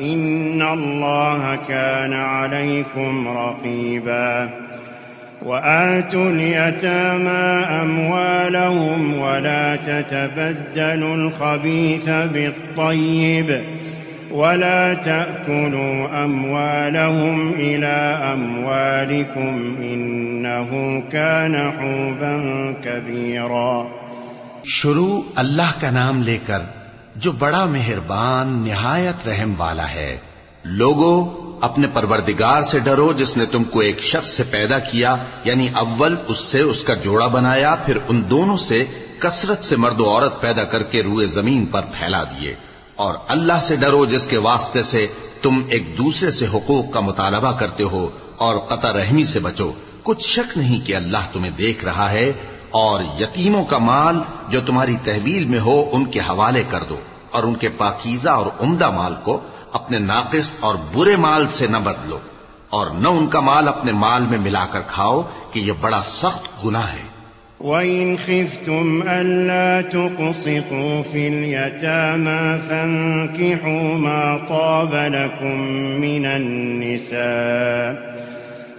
إن الله كان عليكم رقيبا وآتوا اليتامى أموالهم ولا تتبدلوا الخبيث بالطيب ولا تأكلوا أموالهم إلى أموالكم إنه كان حوبا كبيرا شروع اللہ کا نام لے کر جو بڑا مہربان، نہایت رحم والا ہے۔ لوگو اپنے پروردگار سے ڈرو، جس نے تم کو ایک شخص سے پیدا کیا یعنی اول اس سے اس کا جوڑا بنایا، پھر ان دونوں سے کثرت سے مرد و عورت پیدا کر کے روئے زمین پر پھیلا دیے۔ اور اللہ سے ڈرو، جس کے واسطے سے تم ایک دوسرے سے حقوق کا مطالبہ کرتے ہو اور قطع رحمی سے بچو۔ کچھ شک نہیں کہ اللہ تمہیں دیکھ رہا ہے، اور یتیموں کا مال جو تمہاری تحویل میں ہو، ان کے حوالے کر دو۔ اور ان کے پاکیزہ اور عمدہ مال کو اپنے ناقص اور برے مال سے نہ بدلو اور نہ ان کا مال اپنے مال میں ملا کر کھاؤ کہ یہ بڑا سخت گناہ ہے۔ وإن خفتم ألا تقسطوا في اليتامى فانكحوا ما طاب لكم من النساء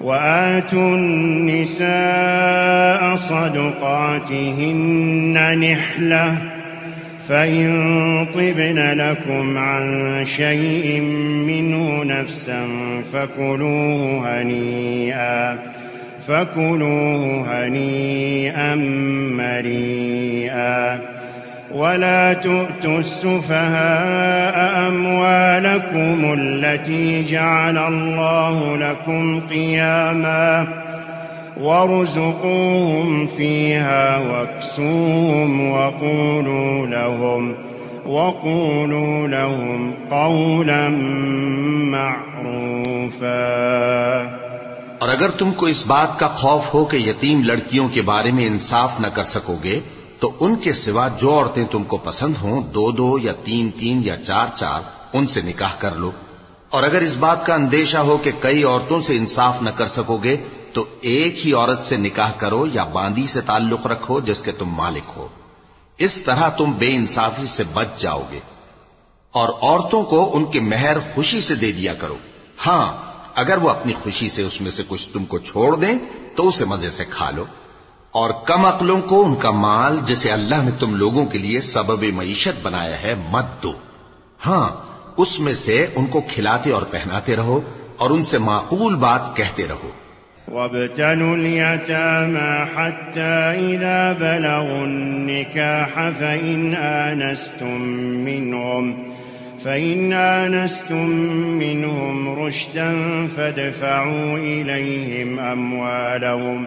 وآتوا النساء صدقاتهن نحلة، فإن طبن لكم عن شيء منه نفسا فكلوه هنيئا فكلوه هنيئا مريئا. ولا تؤتوا السفهاء أموالكم التي جعل الله لكم قياما وارزقوهم فيها واكسوهم وقولوا لهم وقولوا لهم قولا معروفا اور اگر تم کو اس بات کا خوف ہو کہ یتیم لڑکیوں کے بارے میں انصاف نہ کر سکو گے تو ان کے سوا جو عورتیں تم کو پسند ہوں، دو دو یا تین تین یا چار چار، ان سے نکاح کر لو۔ اور اگر اس بات کا اندیشہ ہو کہ کئی عورتوں سے انصاف نہ کر سکو گے، تو ایک ہی عورت سے نکاح کرو یا باندی سے تعلق رکھو جس کے تم مالک ہو۔ اس طرح تم بے انصافی سے بچ جاؤ گے۔ اور عورتوں کو ان کے مہر خوشی سے دے دیا کرو۔ ہاں اگر وہ اپنی خوشی سے اس میں سے کچھ تم کو چھوڑ دیں، تو اسے مزے سے کھا لو۔ اور کم عقلوں کو ان کا مال جسے اللہ نے تم لوگوں کے لیے سبب معیشت بنایا ہے مت دو۔ ہاں اس میں سے ان کو کھلاتے اور پہناتے رہو اور ان سے معقول بات کہتے رہو۔ وابتلوا اليتامى حتى إذا بلغوا النكاح فإن آنستم منهم، فإن آنستم منهم رشدا فادفعوا إليهم أموالهم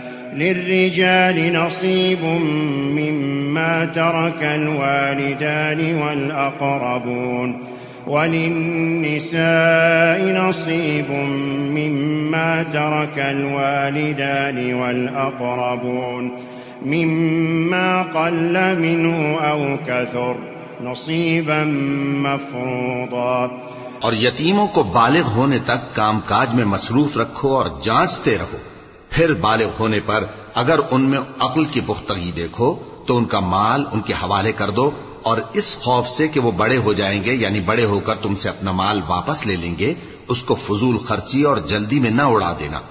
للرجال نصيب مما ترك الوالدان والأقربون وللنساء نصيب مما ترك الوالدان والأقربون مما قل منه أو كثر نصيبا مفروضا اور یتیموں کو بالغ ہونے تک کام کاج میں مصروف رکھو اور جانچتے رہو۔ پھر بالغ ہونے پر اگر ان میں عقل کی پختگی دیکھو، تو ان کا مال ان کے حوالے کر دو اور اس خوف سے کہ وہ بڑے ہو جائیں گے یعنی بڑے ہو کر تم سے اپنا مال واپس لے لیں گے، اس کو فضول خرچی اور جلدی میں نہ اڑا دینا۔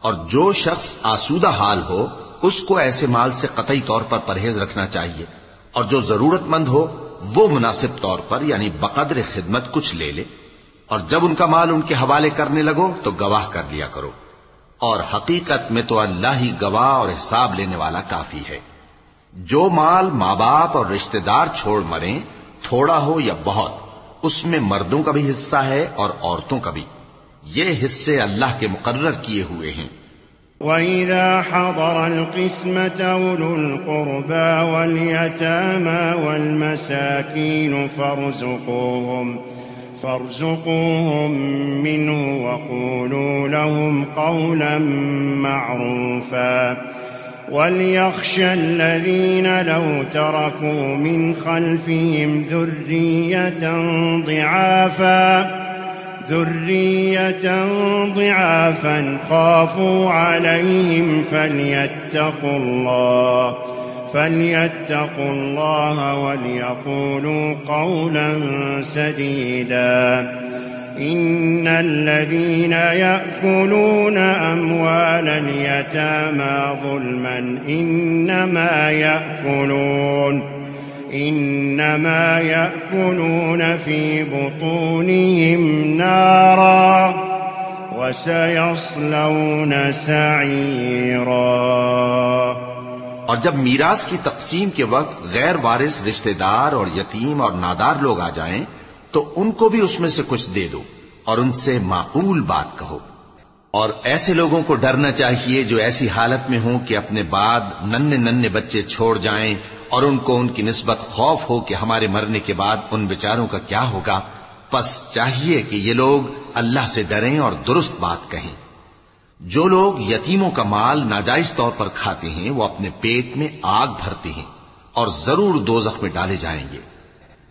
اور جو شخص آسودہ حال ہو، اس کو ایسے مال سے قطعی طور پر پرہیز رکھنا چاہیے۔ اور جو ضرورت مند ہو، وہ مناسب طور پر یعنی بقدر خدمت کچھ لے لے۔ اور جب ان کا مال ان کے حوالے کرنے لگو، تو گواہ کر لیا کرو۔ اور حقیقت میں تو اللہ ہی گواہ اور حساب لینے والا کافی ہے۔ جو مال ماں باپ اور رشتہ دار چھوڑ مریں، تھوڑا ہو یا بہت، اس میں مردوں کا بھی حصہ ہے اور عورتوں کا بھی۔ یہ حصے اللہ کے مقرر کیے ہوئے ہیں۔ وَإِذَا حَضَرَ الْقِسْمَةَ أُولُو الْقُرْبَى وَالْيَتَامَى وَالْمَسَاكِينُ فَارْزُقُوهُمْ فَارْزُقُوهُمْ مِنْهُ وَقُولُوا لَهُمْ قَوْلًا مَعْرُوفًا. وَلْيَخْشَ الَّذِينَ لَوْ تَرَكُوا مِنْ خَلْفِهِمْ ذُرِّيَّةً ضِعَافًا. ذرية ضعافا خافوا عليهم فليتقوا الله. فليتقوا الله وليقولوا قولا سديدا. إن الذين يأكلون أموال اليتامى ظلما إنما يأكلون إنما يأكلون في بطونهم نارا وسيصلون سعيرا. اور جب میراث کی تقسیم کے وقت غیر وارث رشتہ دار اور یتیم اور نادار لوگ آ جائیں، تو ان کو بھی اس میں سے کچھ دے دو اور ان سے معقول بات کہو۔ اور ایسے لوگوں کو ڈرنا چاہیے جو ایسی حالت میں ہوں کہ اپنے بعد ننے ننے بچے چھوڑ جائیں اور ان کو ان کی نسبت خوف ہو کہ ہمارے مرنے کے بعد ان بیچاروں کا کیا ہوگا۔ پس چاہیے کہ یہ لوگ اللہ سے ڈریں اور درست بات کہیں۔ جو لوگ یتیموں کا مال ناجائز طور پر کھاتے ہیں، وہ اپنے پیٹ میں آگ بھرتے ہیں اور ضرور دوزخ میں ڈالے جائیں گے۔